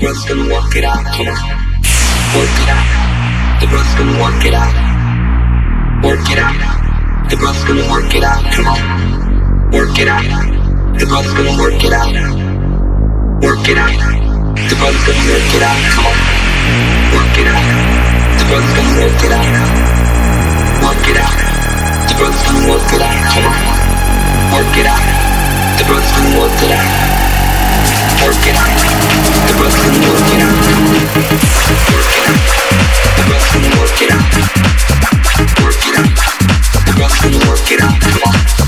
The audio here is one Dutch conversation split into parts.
brothers gonna work it out. On, work it out. The brothers gonna work it out. Work it out. The brothers gonna work it out. Come on, work it out. The brothers gonna work it out. Work it out. The brothers gonna work it out. Come on, work it out. The brothers gonna work it out. Work it out. The brothers gonna work it out. Come on, work it out. The brothers gonna work it out. Work it out. Work it out. The it out. Work it out. Work it out. Come on.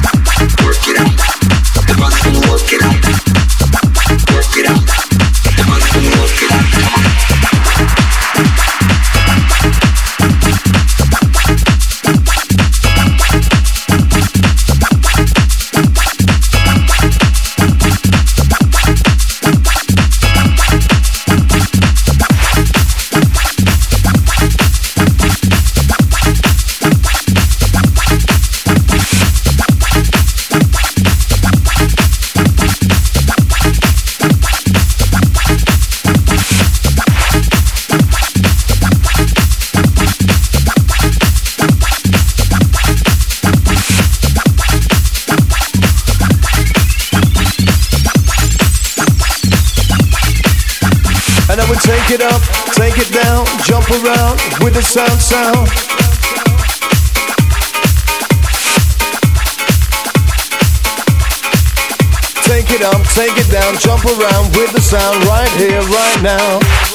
With the sound sound. Take it up, take it down, jump around with the sound right here, right now.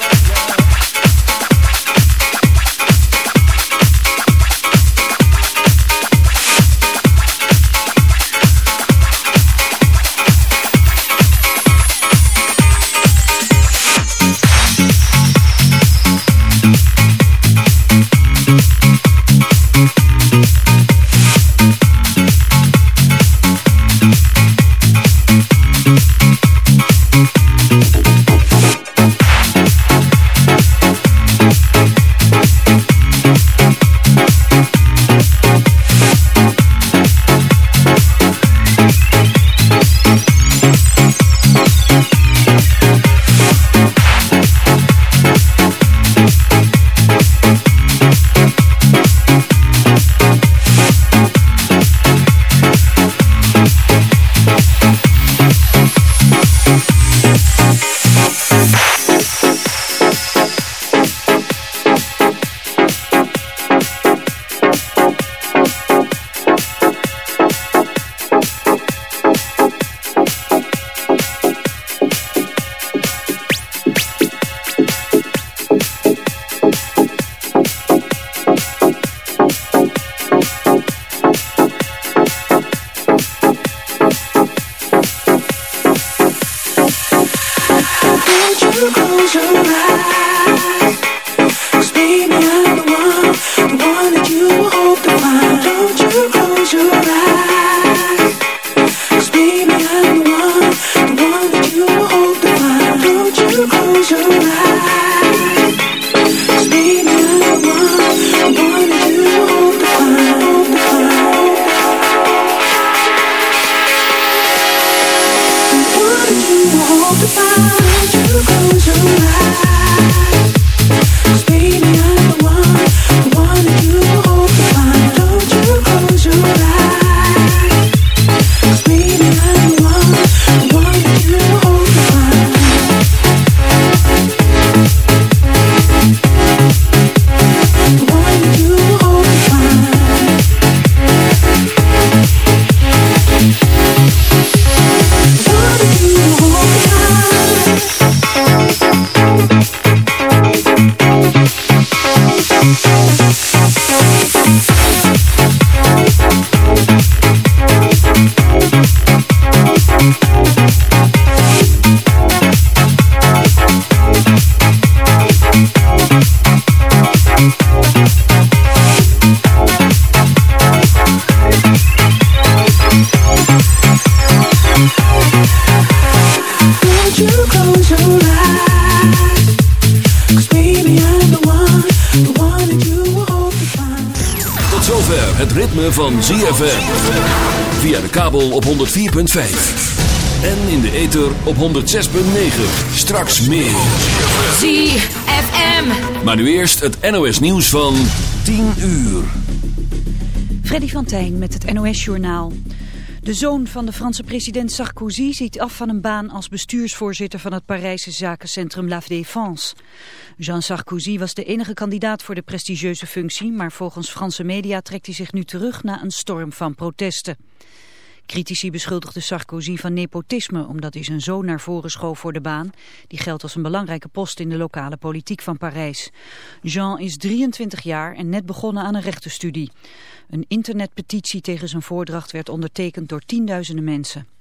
ZFM. Via de kabel op 104.5. En in de ether op 106.9. Straks meer. ZFM. Maar nu eerst het NOS nieuws van 10 uur. Freddy van Tijn met het NOS-journaal. De zoon van de Franse president Sarkozy ziet af van een baan als bestuursvoorzitter van het Parijse zakencentrum La Défense. Jean Sarkozy was de enige kandidaat voor de prestigieuze functie, maar volgens Franse media trekt hij zich nu terug na een storm van protesten. Critici beschuldigden Sarkozy van nepotisme omdat hij zijn zoon naar voren schoof voor de baan. Die geldt als een belangrijke post in de lokale politiek van Parijs. Jean is 23 jaar en net begonnen aan een rechtenstudie. Een internetpetitie tegen zijn voordracht werd ondertekend door tienduizenden mensen.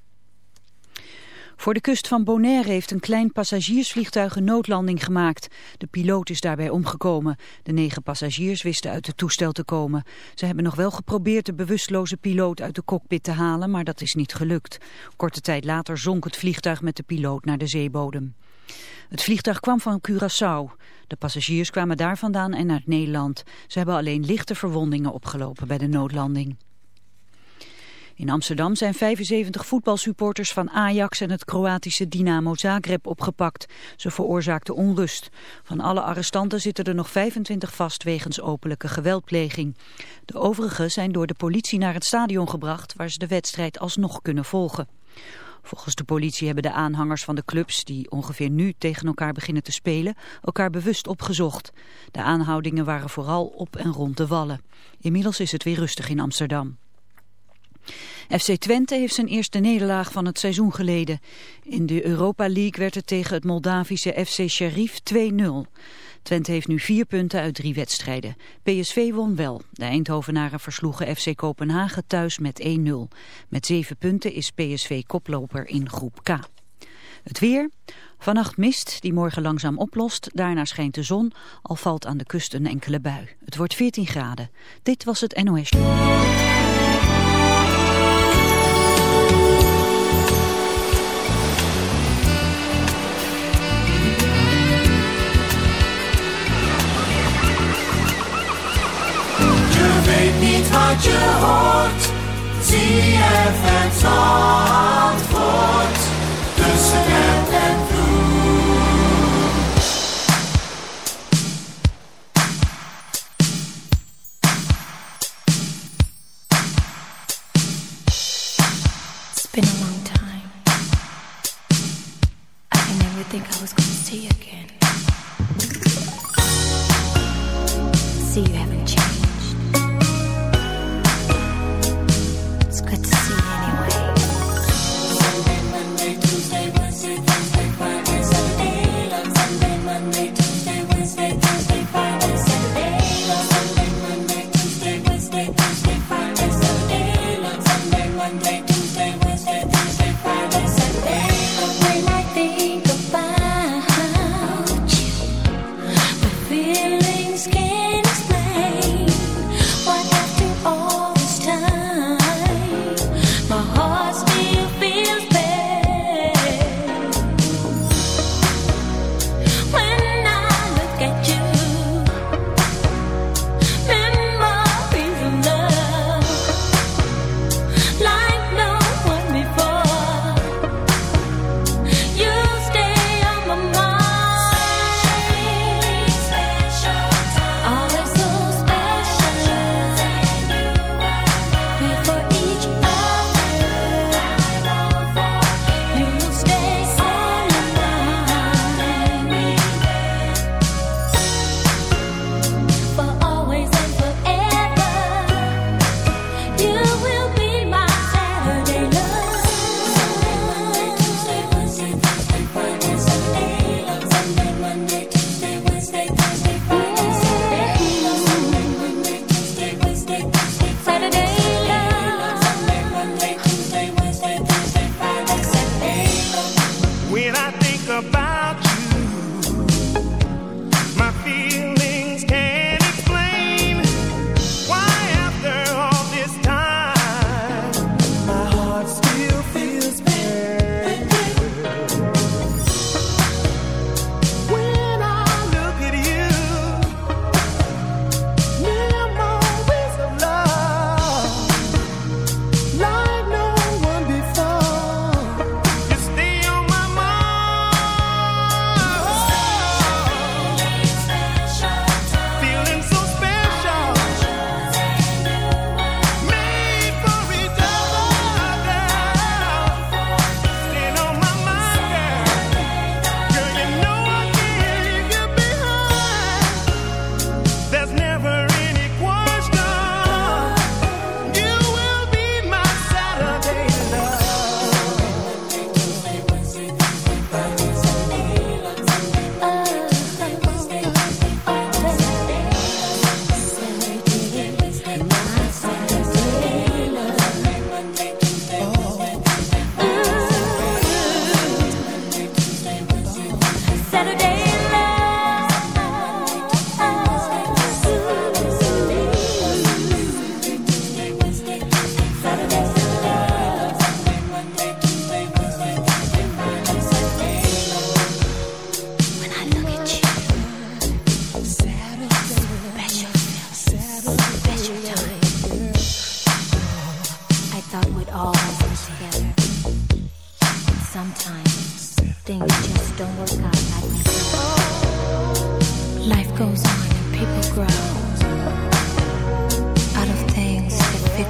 Voor de kust van Bonaire heeft een klein passagiersvliegtuig een noodlanding gemaakt. De piloot is daarbij omgekomen. De negen passagiers wisten uit het toestel te komen. Ze hebben nog wel geprobeerd de bewusteloze piloot uit de cockpit te halen, maar dat is niet gelukt. Korte tijd later zonk het vliegtuig met de piloot naar de zeebodem. Het vliegtuig kwam van Curaçao. De passagiers kwamen daar vandaan en naar Nederland. Ze hebben alleen lichte verwondingen opgelopen bij de noodlanding. In Amsterdam zijn 75 voetbalsupporters van Ajax en het Kroatische Dynamo Zagreb opgepakt. Ze veroorzaakten onrust. Van alle arrestanten zitten er nog 25 vast wegens openlijke geweldpleging. De overigen zijn door de politie naar het stadion gebracht waar ze de wedstrijd alsnog kunnen volgen. Volgens de politie hebben de aanhangers van de clubs, die ongeveer nu tegen elkaar beginnen te spelen, elkaar bewust opgezocht. De aanhoudingen waren vooral op en rond de Wallen. Inmiddels is het weer rustig in Amsterdam. FC Twente heeft zijn eerste nederlaag van het seizoen geleden. In de Europa League werd het tegen het Moldavische FC Sheriff 2-0. Twente heeft nu vier punten uit drie wedstrijden. PSV won wel. De Eindhovenaren versloegen FC Kopenhagen thuis met 1-0. Met zeven punten is PSV koploper in groep K. Het weer. Vannacht mist, die morgen langzaam oplost. Daarna schijnt de zon, al valt aan de kust een enkele bui. Het wordt 14 graden. Dit was het NOS. Wat je hoort. ZFM Zandvoort. Tussen het en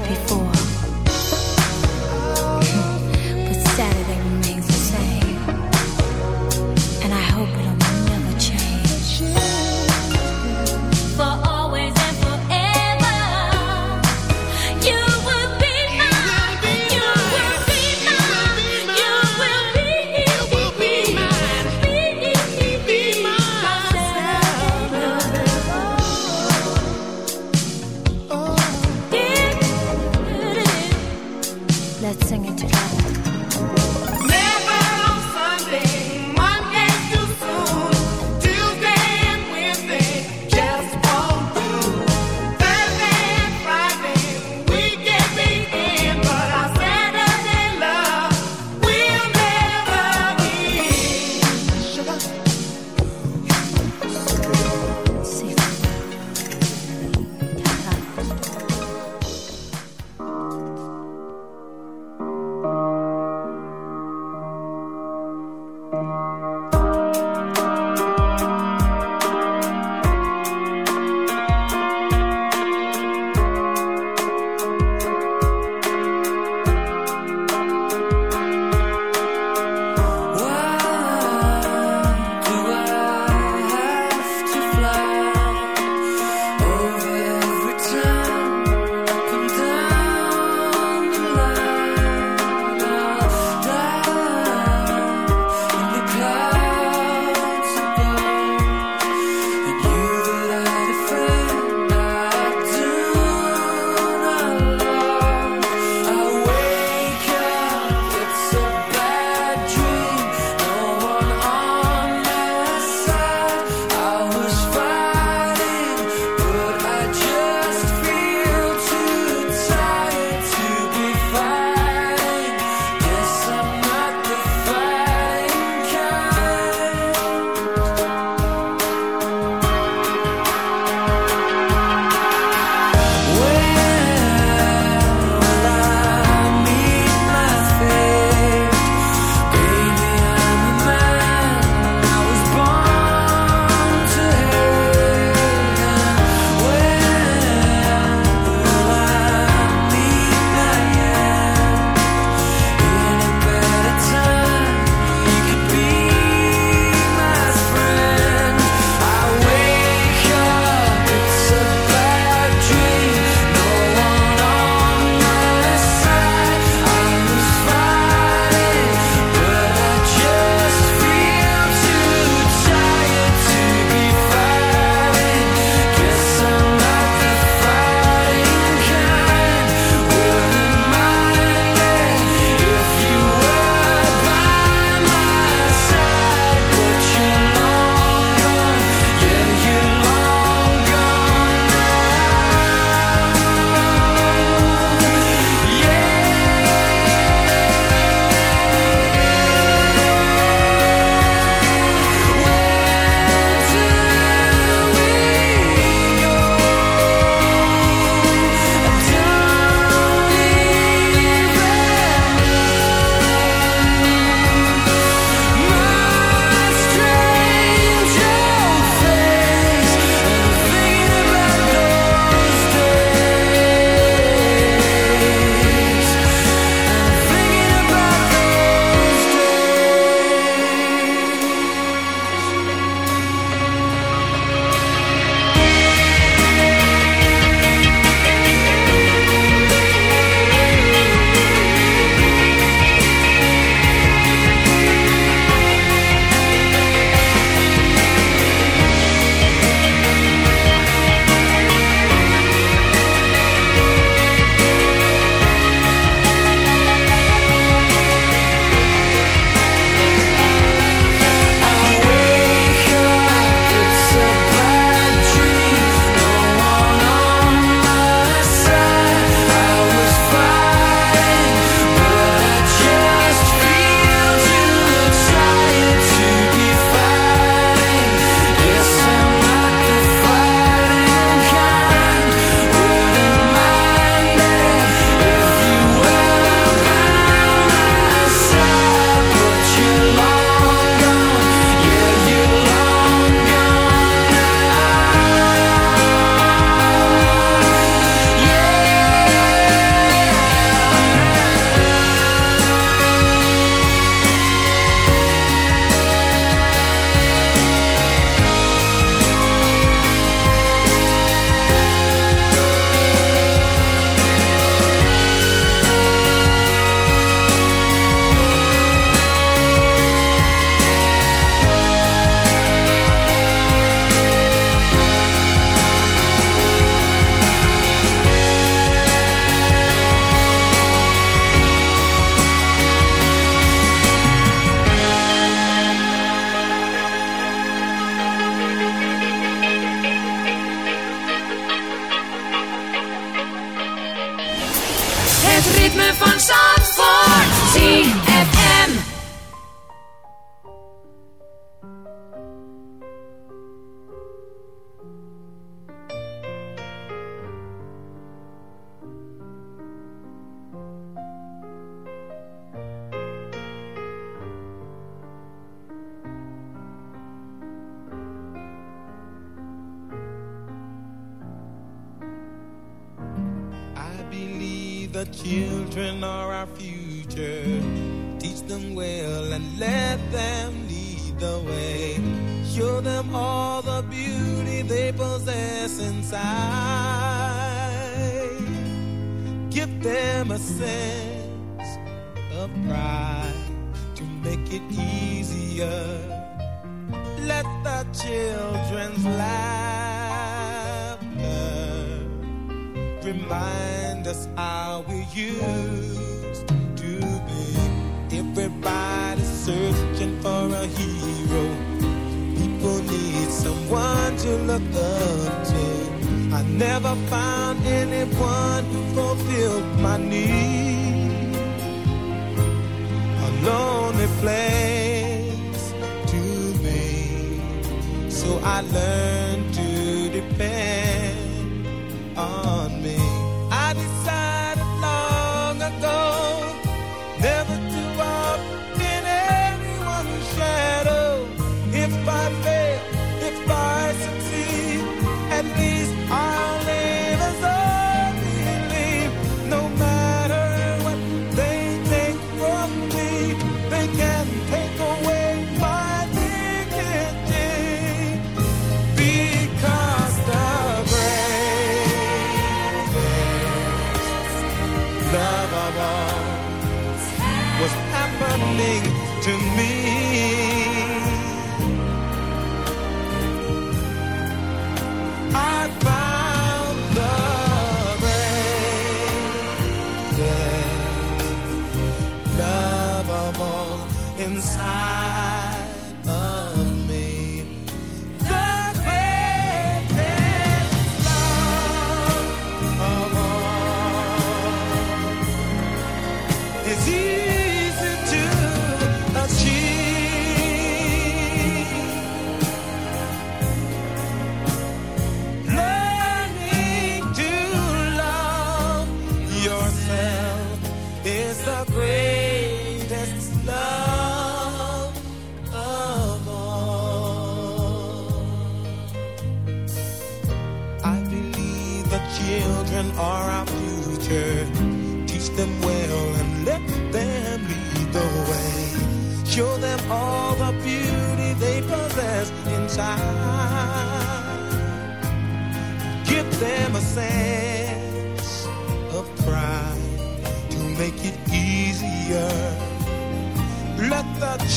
before.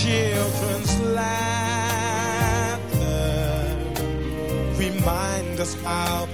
Children's laughter. Remind us how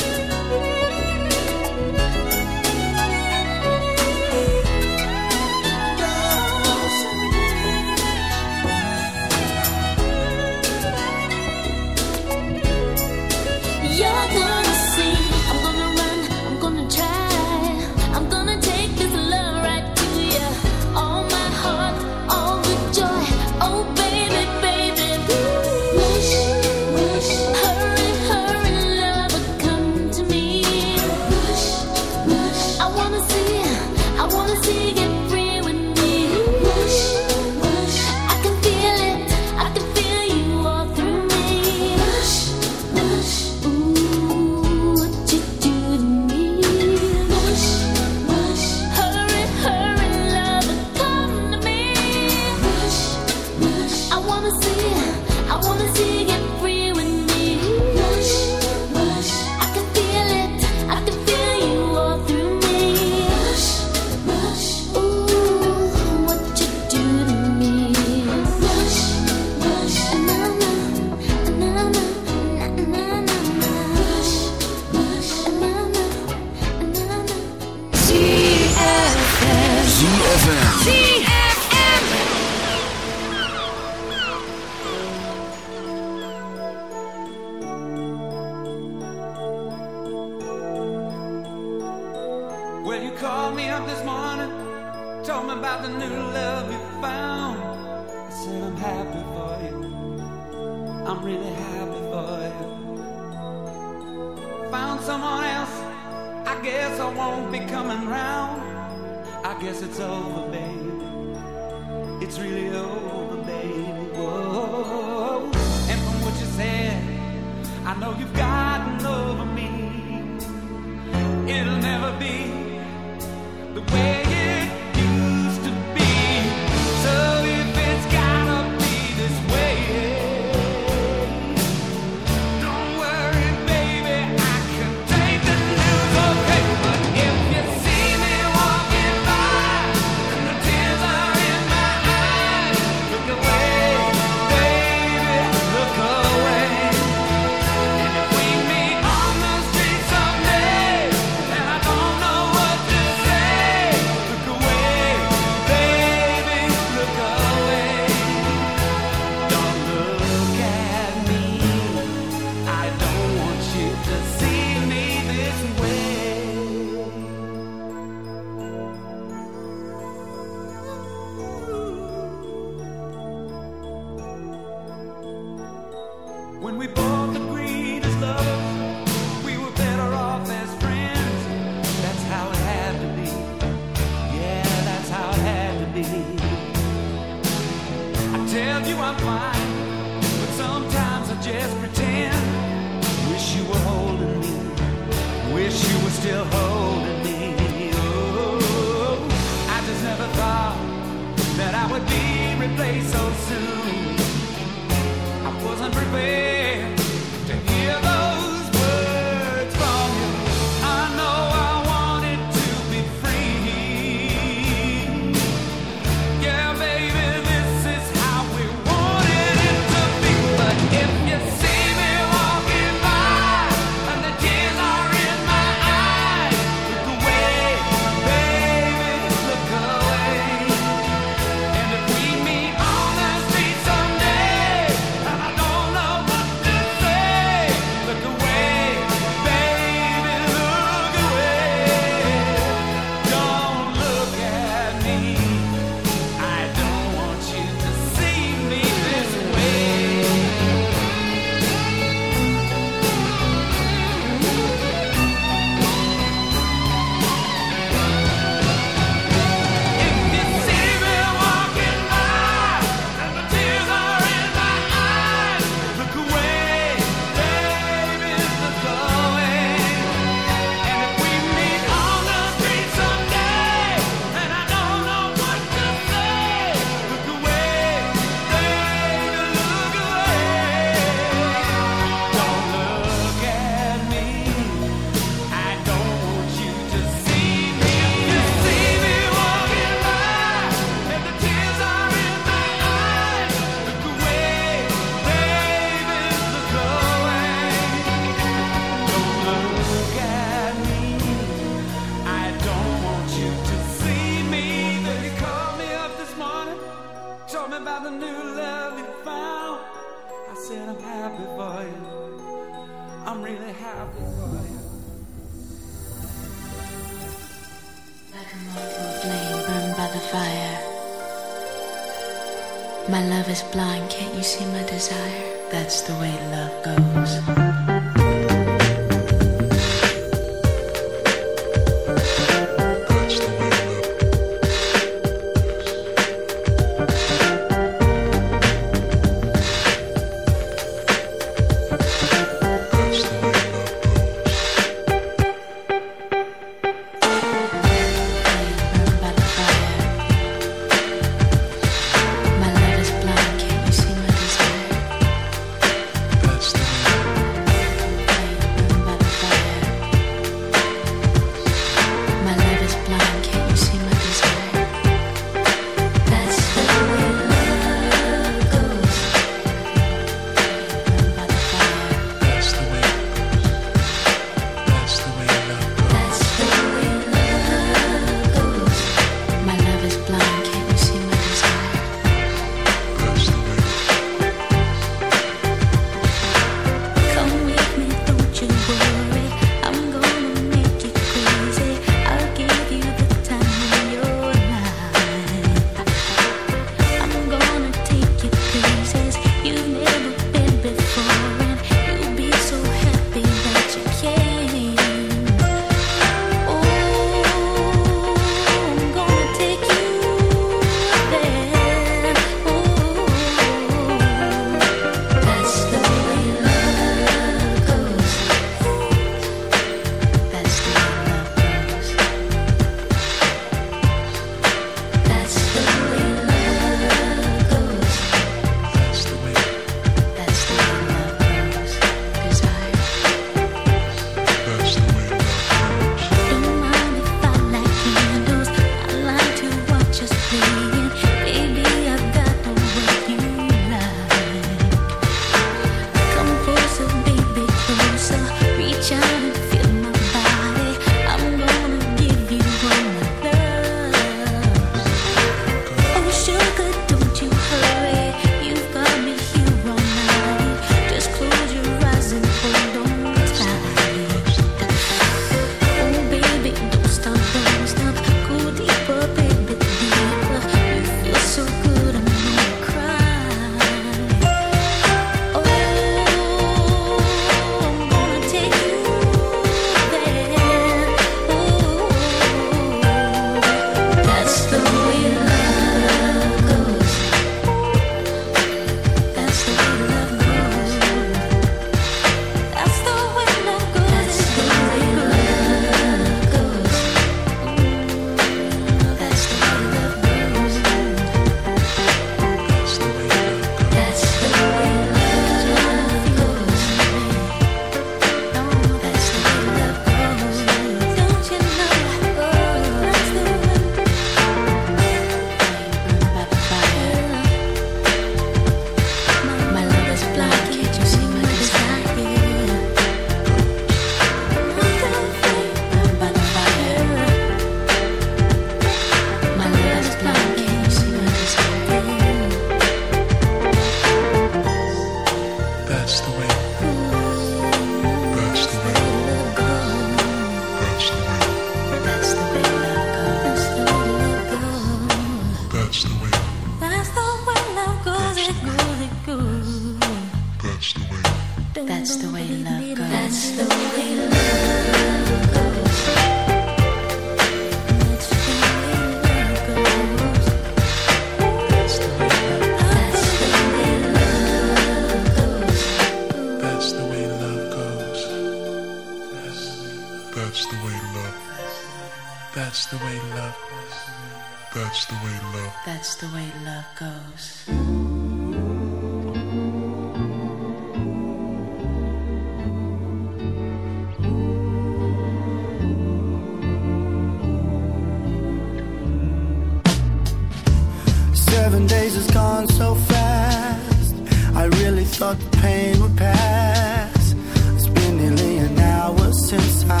has gone so fast. I really thought the pain would pass. It's been nearly an hour since I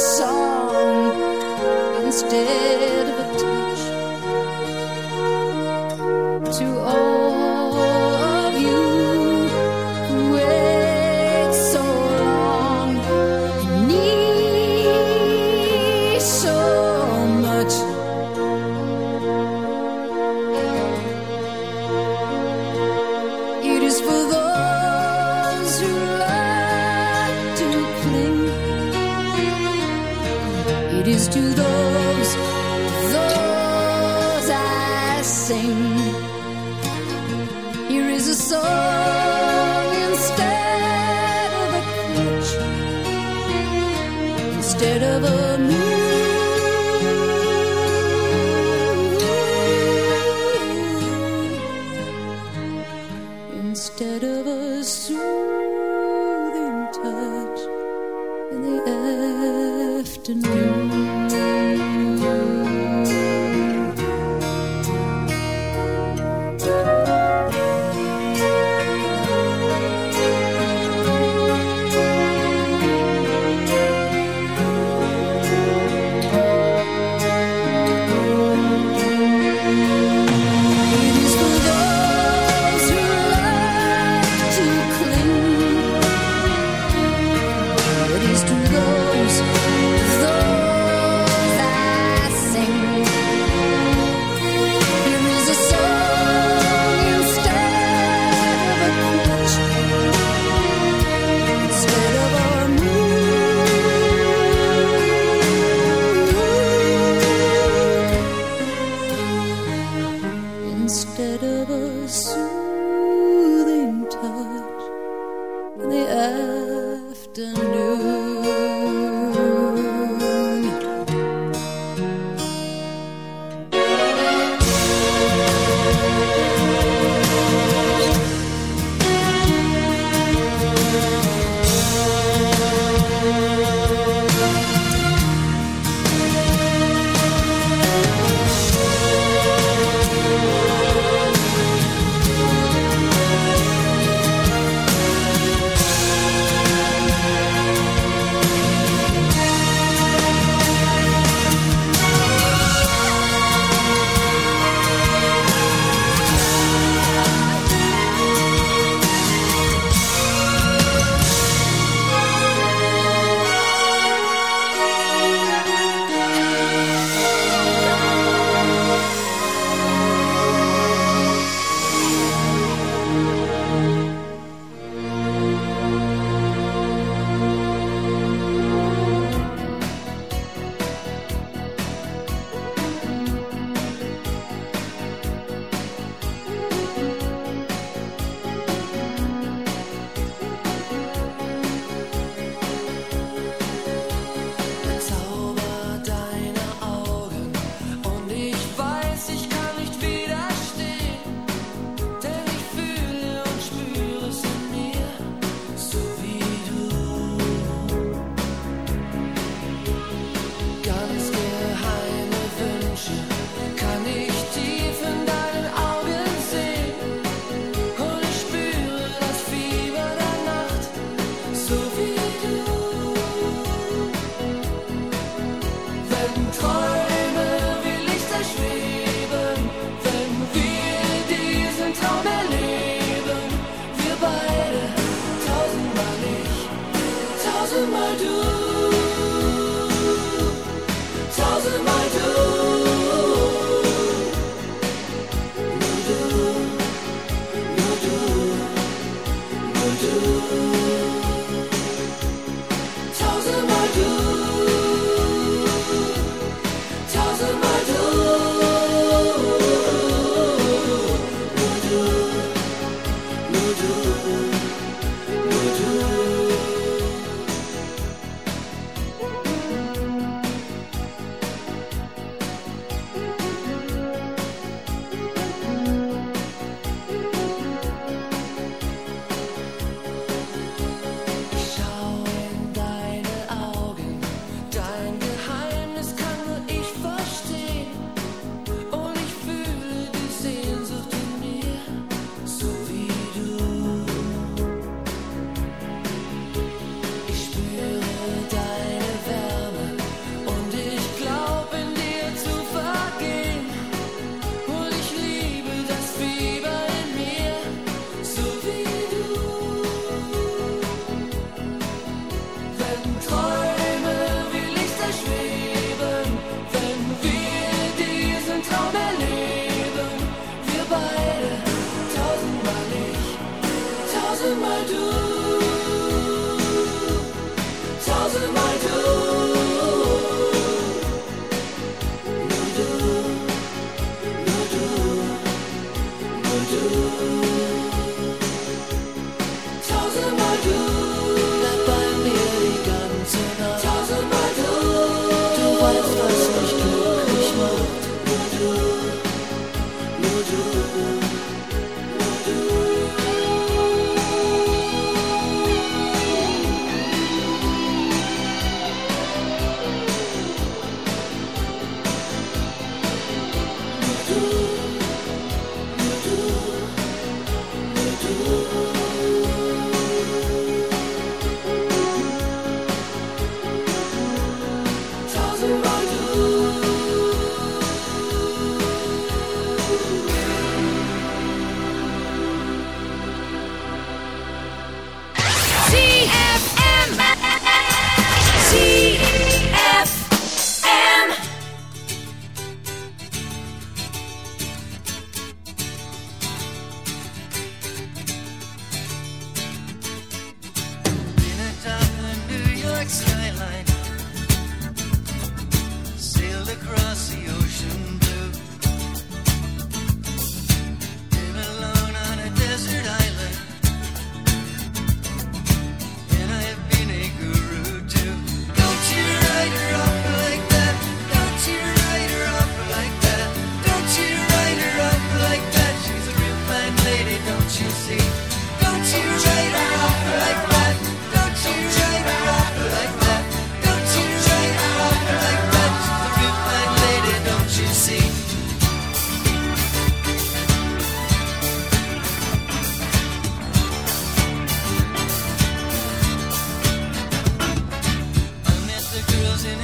Song instead of a 很。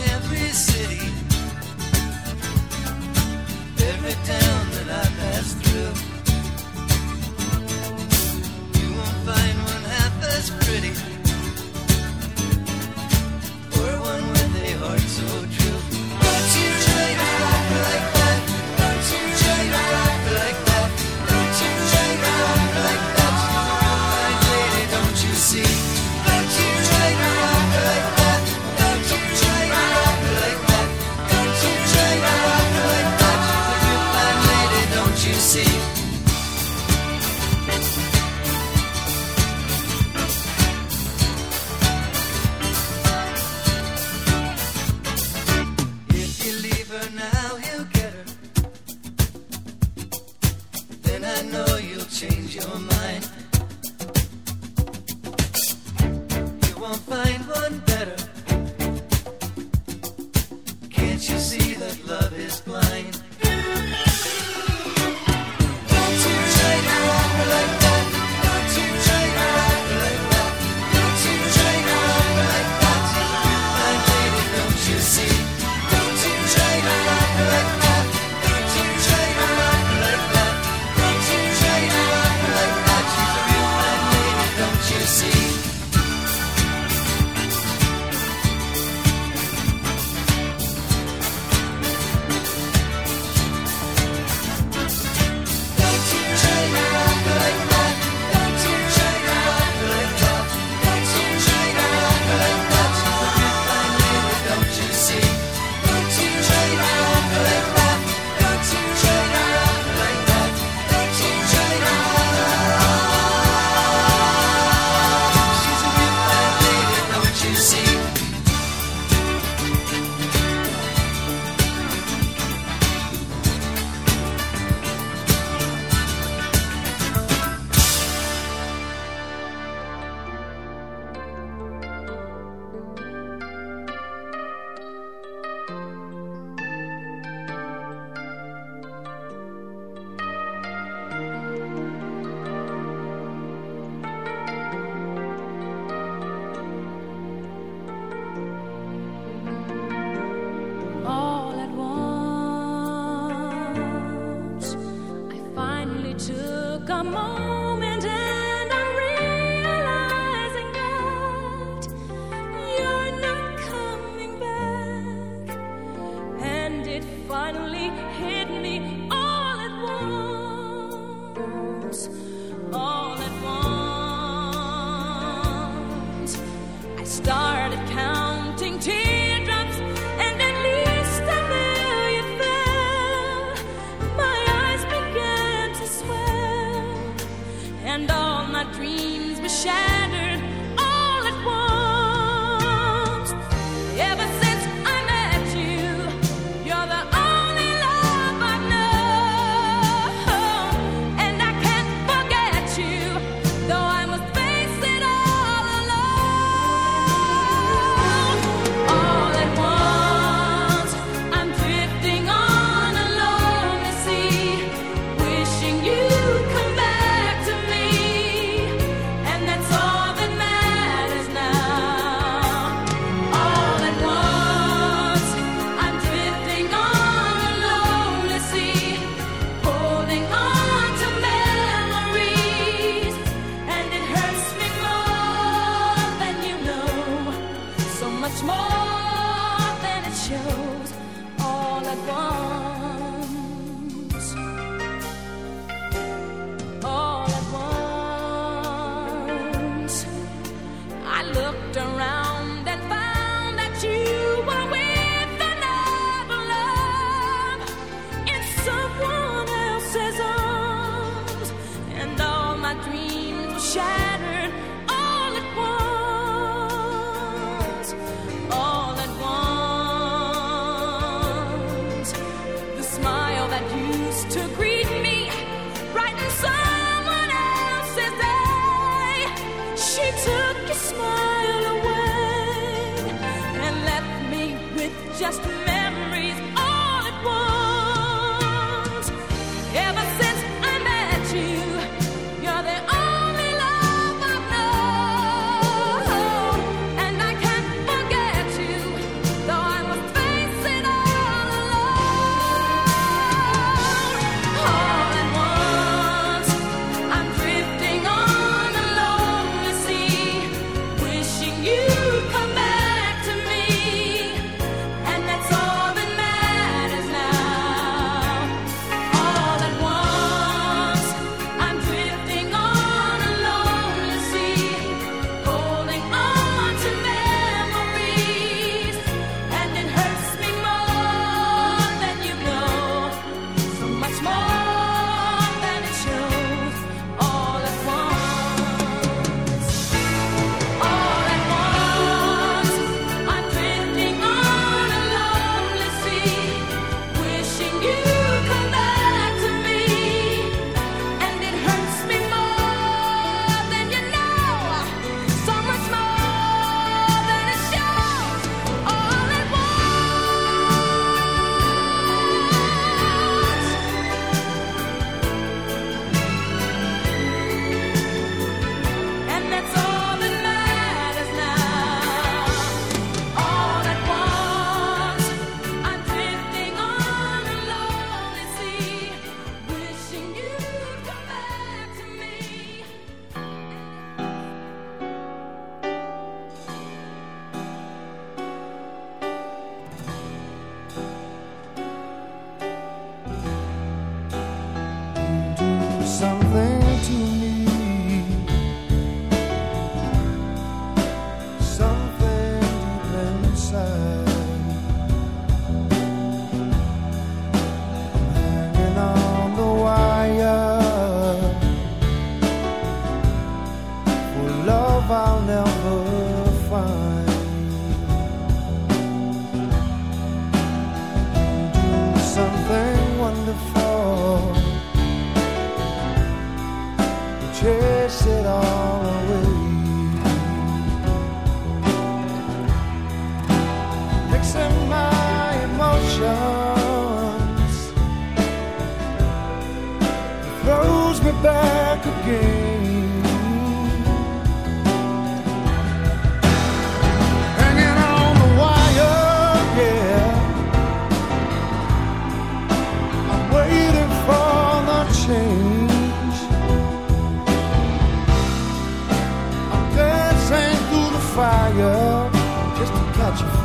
Every city,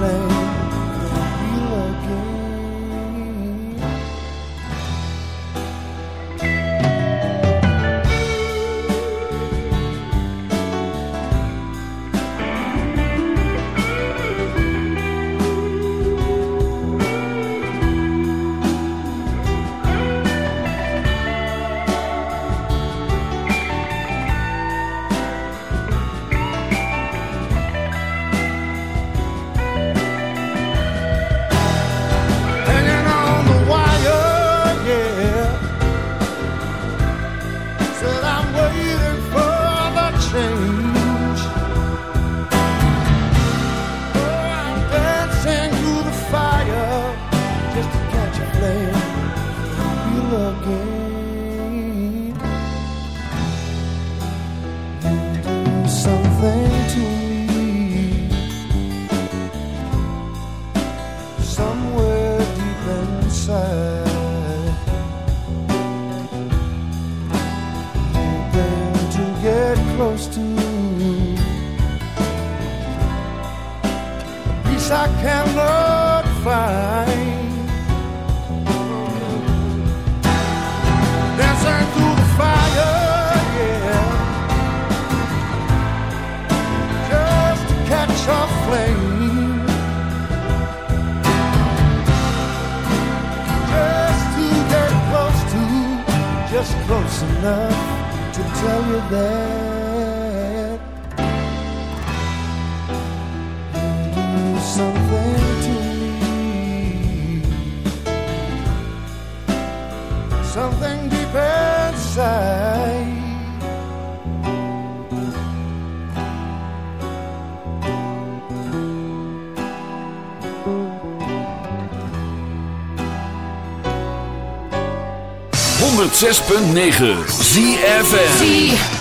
place. You that you do something 106.9 ZFM. ZFM.